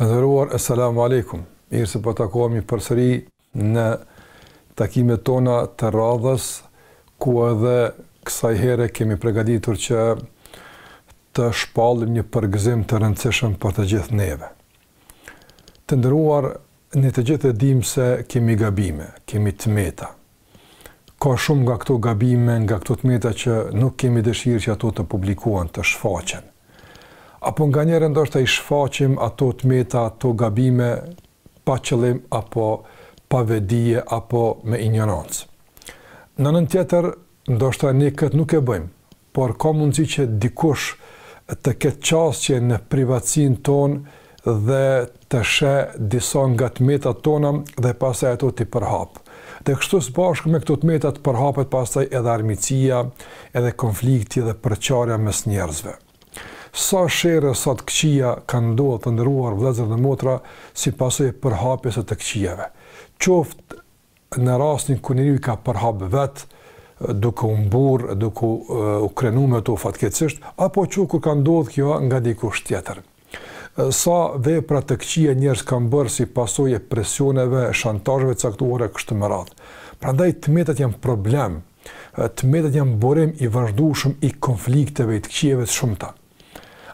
Të nderuar, esselamu alejkum. Mirë se po takohemi përsëri në takimet tona të radhës, ku edhe kësaj here kemi përgatitur që të shpallim një përgëzim të rëndësishëm për të gjithë neve. Të nderuar, ne të gjithë e dimë se kemi gabime, kemi të meta. Ka shumë nga këto gabime, nga këto të meta që nuk kemi dëshirë që ato të publikohen, të shfaqen. Apo nganjëherë ndoshta i shfaqim ato të meta, ato gabime pa qëllim apo pa vetëdije apo me injorancë. Në anën tjetër, ndoshta ne këtë nuk e bëjmë, Por ka mundësi që dikush të ketë qasje në privatësinë tonë dhe të sheh disa nga të metat tona dhe pastaj ato t'i përhapë. Dhe kështu së bashku me këto të meta përhapet pastaj edhe armiqësia, edhe konflikti dhe përçarja mes njerëzve. Sa sherre sa të këqija kanë ndodhur të nderuar vëllezër dhe motra si pasojë e përhapjes së të këqijave. Qoftë në rastin kur njeriu ka përhap vetë duke u mburrë, duke u krenu me to fatkeqësisht, apo qoftë kur ka ndodhë kjo nga dikush tjetër. Sa vepra të këqija njerëz kanë bërë si pasojë e presioneve, shantazheve të caktuara, kështu me radhë. Prandaj të metat janë problem, të metat janë burim i vazhdueshëm i konflikteve, i të këqijave të shumta.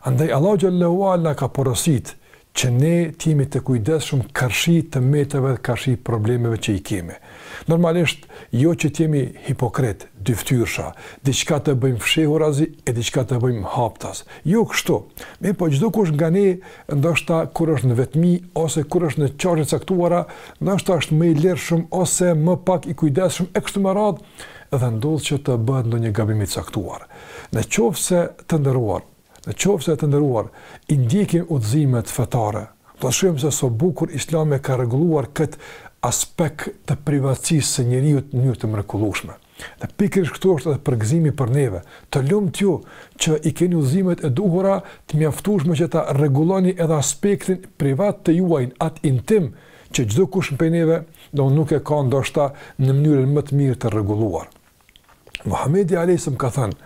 Andaj Allahu xhelle ue ala na ka porositë që ne të jemi të kujdesshëm karshi të metave dhe karshi problemeve që i kemi. Normalisht jo që të jemi hipokritë, dyftyrsha, diçka të bëjmë fshehurazi e diçka të bëjmë haptas. Jo kështu. Mirëpo çdokush nga ne ndoshta kur është në vetmi ose kur është në çaste të caktuara, ndoshta është më i lirshëm ose më pak i kujdesshëm e kështu me radhë dhe ndodh që të bëhet ndonjë gabim i caktuar. Në qoftë se të nderuar, në qoftë se të nderuar i ndjekim udhëzimet fetare, do të shohim se so bukur Islami e ka rregulluar këtë aspekt të privatësisë së njeriut në mënyrë të mrekullueshme. Dhe pikërisht këtu është edhe përgëzimi për neve. Të lumtë ju që i keni udhëzimet e duhura të mjaftueshme që ta rregulloni edhe aspektin privat tuajin, atë intim që çdokush prej neve, domthonë nuk e ka ndoshta në mënyrën më të mirë të rregulluar. Muhamedi alejhi selam ka thënë,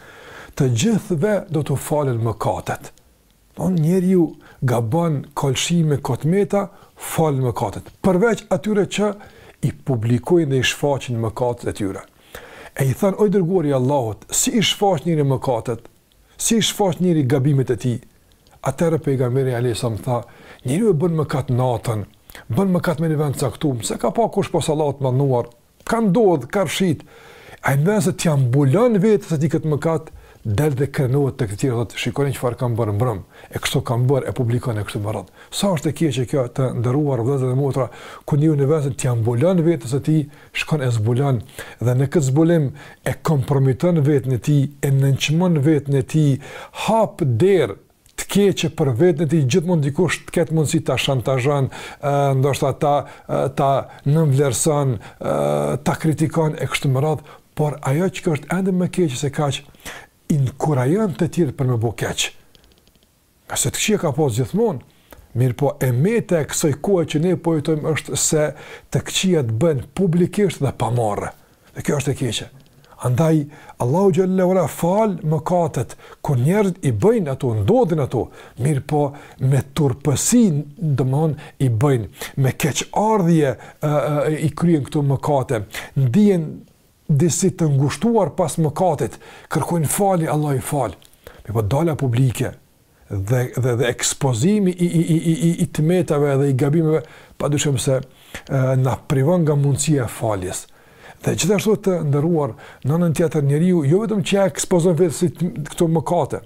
të gjithëve do t'u falen mëkatet. Don njeriu gabon ko lëshime, ko t'meta, falen mëkatet. Përveç atyre që i publikojnë dhe i shfaqin mëkatet e tyre. E i thanë, o i dërguar i Allahut, si i shfaq njeriu mëkatet, si i shfaq njeriu gabimet e tij, atëherë pejgamberi alejhi selam tha, njeriu e bën mëkat natën, bën mëkat me një vend t'caktum, s'e ka pa kush pos Allahut t'madhëruar, Ka ndodhë, ka rrëshit, ai në vend se t'ia mbulon vetes së tij këtë mëkat, del dhe krenohet tek të tjerët, thotë shikoni çfarë kam bërë mbrëm, e kështu kam bërë, e publikon e kështu me radhë. Sa është e keqe kjo të nderuar vëllezër dhe motra, kur njeriu në vend se t'ia mbulon vetes së tij, shkon e zbulon, dhe në këtë zbulim e komprometon veten e tij, e nënçmon veten e tij, hap derë, të keqe për veten e tij, gjithmonë dikush të ketë mundësi ta shantazhon, ndoshta ta ta nënvlerëson, ta kritikon e kështu me radhë, por ajo që është ende më keq se kaq inkurajon të tjerët për me bo keq. Ngase të këqija ka pasë gjithmonë, mirëpo e meta e kësaj kohe që ne po jetojmë është se të këqijat bëhen publikisht dhe pa marre. Dhe kjo është e keqe. Andaj, Allahu Xhele ua fal mëkatet, kur njerëzit i bëjnë ato, ndodhin ato, mirëpo me turpësi, domethënë, i bëjnë, me keqardhje i kryejnë këto mëkate, ndihen disi të ngushtuar pas mëkatit, kërkojnë falje, Allahu i fal. Mirëpo, dalja publike, dhe dhe dhe ekspozimi i i i i i të metave dhe i gabimeve padyshim se na privon nga mundësia e faljes. Dhe gjithashtu të nderuar në anën tjetër njeriu, jo vetëm që ia ekspozon vetes këto mëkate,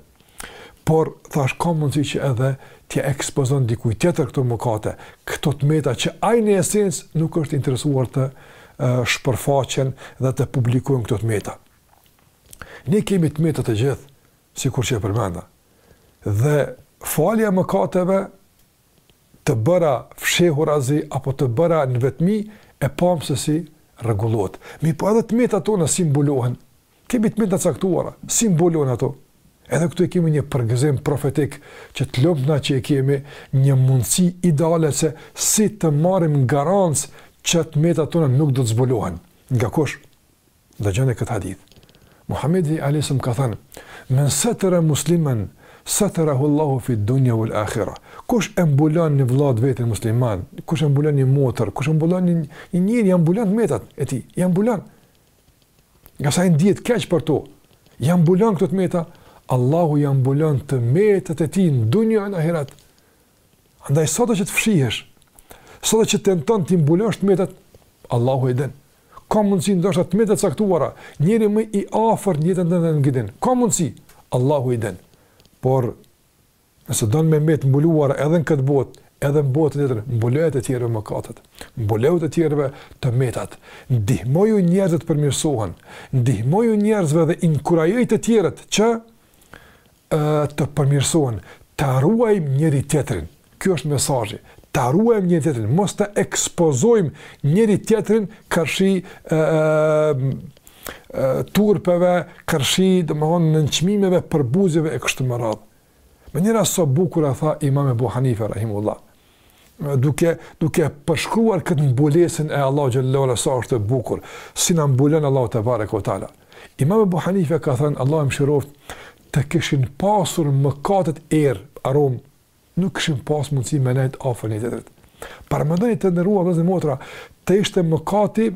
por thashë ka mundësi që edhe t'ia ekspozon dikujt tjetër këto mëkate, këto të meta që ai në esencë nuk është interesuar të shpërfaqen dhe të publikohen këto të meta. Ne kemi të meta të gjithë, sikur që e përmenda, dhe falja e mëkateve të bëra fshehurazi apo të bëra në vetmi e pamë se si rregullohet. Mirëpo edhe të metat tona si mbulohen. Kemi të meta të caktuara, si mbulohen ato. Edhe këtu e kemi një përgëzim profetik që të lumtë na që e kemi një mundësi ideale se si të marrim garancë që të metat tona nuk do të zbulohen. Nga kush? Dëgjoni këtë hadith. Muhamedi alayhis salam ka thënë: "Men satara musliman satarahu Allahu fi dunya wal akhirah." Kush e mbulon një vëlla të vetin musliman, kush e mbulon një motër, kush e mbulon një një njeri ia mbulon të metat e tij, ia mbulon. Ngase ai ndihet keq për to, ia mbulon këto të meta, Allahu ia mbulon të metat e tij në dunja e në ahiret. Andaj sado që të fshihesh, sado që tenton t'i mbulosh të metat, Allahu i din. Ka mundësi ndoshta të meta të caktuara, njeriu më i afërt në jetën tënde nuk i din. Ka mundësi, Allahu i din. Por nëse don me mbet të mbuluara edhe në këtë botë, edhe në botën tjetër, mbuloju të tjerëve mëkatet. Mbuloju të tjerëve të metat. Ndihmoju njerëzve të përmirësohen. Ndihmoju njerëzve dhe inkurajoji të tjerët që të përmirësohen, ta ruajmë njëri-tjetrin. Ky është mesazhi, ta ruajmë njëri-tjetrin, mos të ekspozojmë njëri-tjetrin karshi turpeve, karshi, domethënë, nënçmimeve, përbuzjeve e kështu me radhë. Mënyra, sa bukur e tha Imam Abu Hanife, rahimehullah. duke duke përshkruar këtë mbulesën e Allahu xhelle ue ala sa është e bukur, si na mbulon Allahu tebareke ue teala. Imam Abu Hanife ka thënë Allahu e mëshiroftë, të kishin pasur mëkatet erë aromë, nuk kishim pas mundësi me nejt afër njëri-tjetrit. Paramendoni të nderuar vëllezër e motra, të ishte mëkati e,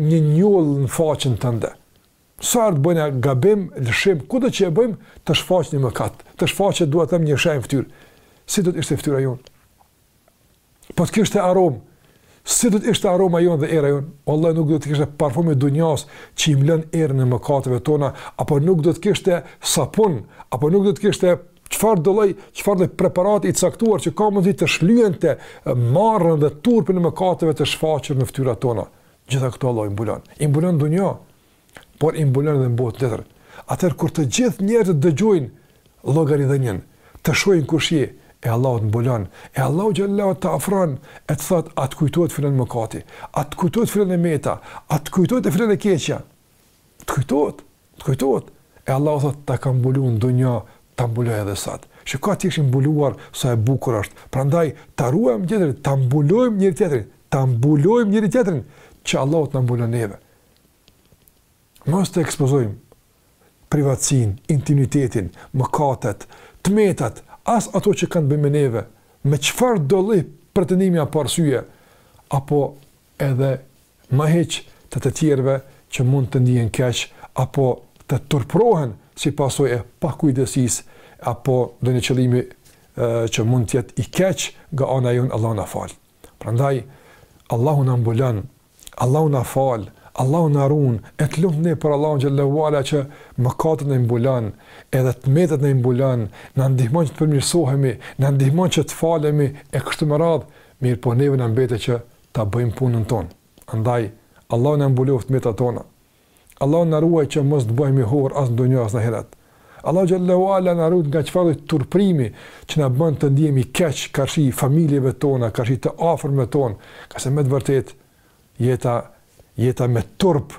një njollë në faqen tënde. Sa herë të bëjmë gabim, lëshim, kudo që e bëjmë, të shfaqet një mëkat, të shfaqet, dua të them, një shenjë në fytyrë. Si do të ishte fytyra jonë? Po të kishte aromë, si do të ishte aroma jonë dhe era jonë? Vallahi nuk do të kishte parfum i dunjas që e mbulon erën e mëkateve tona, apo nuk do të kishte sapun, apo nuk do të kishte çfarëdo lloj, çfarëdo preparat i caktuar që ka mundësi të shlyente marren dhe turpin e mëkateve të shfaqur në fytyrat tona. Gjitha këto Allah i mbulon. I mbulon në dunja, por i mbulon edhe në botën tjetër. Atëherë kur të gjithë njerëzit dëgjojnë llogaridhënien, të shohin kush je, e Allahu të mbulon, e Allahu xhelle ue ala të afron, e të thotë a të kujtohet filan mëkati, a të kujtohet filan e meta, a të kujtohet filan e keqja. Të kujtohet. Të kujtohet, e Allahu thotë, ta kam mbulu në dunja, ta mbuloj edhe sot. Shiko të jesh i mbuluar sa e bukur është. Prandaj ta ruajmë njëri, ta mbulojmë njëri tjetrin, ta mbulojmë njëri tjetrin që Allahu të na mbulon neve. Mos të ekspozojmë privatësinë, intimitetin, mëkatet, të metat, as ato që kanë të bëjnë me neve, me çfarëdo lloj pretendimi apo arsye, apo edhe më hiq të të tjerëve që mund të ndihen keq apo të turpërohen si pasojë e pakujdesisë apo ndonjë qëllimi që mund të jetë i keq nga ana jonë, Allahu na fal. Prandaj Allahu na mbulon, Allahu na fal, Allahu na ruan, e të lumtë ne për Allahun xhelle ue ala që mëkatet na i mbulon, edhe të metat na i mbulon, na ndihmon që të përmirësohemi, na ndihmon që të falemi e kështu me radhë Mirëpo neve na mbetet që ta bëjmë punën tonë. Andaj, Allahu na mbuloftë të metat tona. Allahu na ruajt që mos të bëhemi horë as në dunja as në ahiret. Allahu xhelle ue ala na ruajt nga çfarëdo turpërimi që na bën të ndihemi keq karshi familjeve tona, karshi të afërmëve tonë, ngase me të vërtetë jeta jeta me turp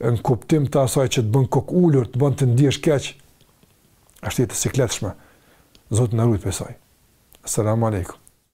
në kuptim të asaj që të bën kokulur, të bën të ndihesh keq. Është jetë e sikletshme. Zoti na ruajt prej saj. Selam aleikum.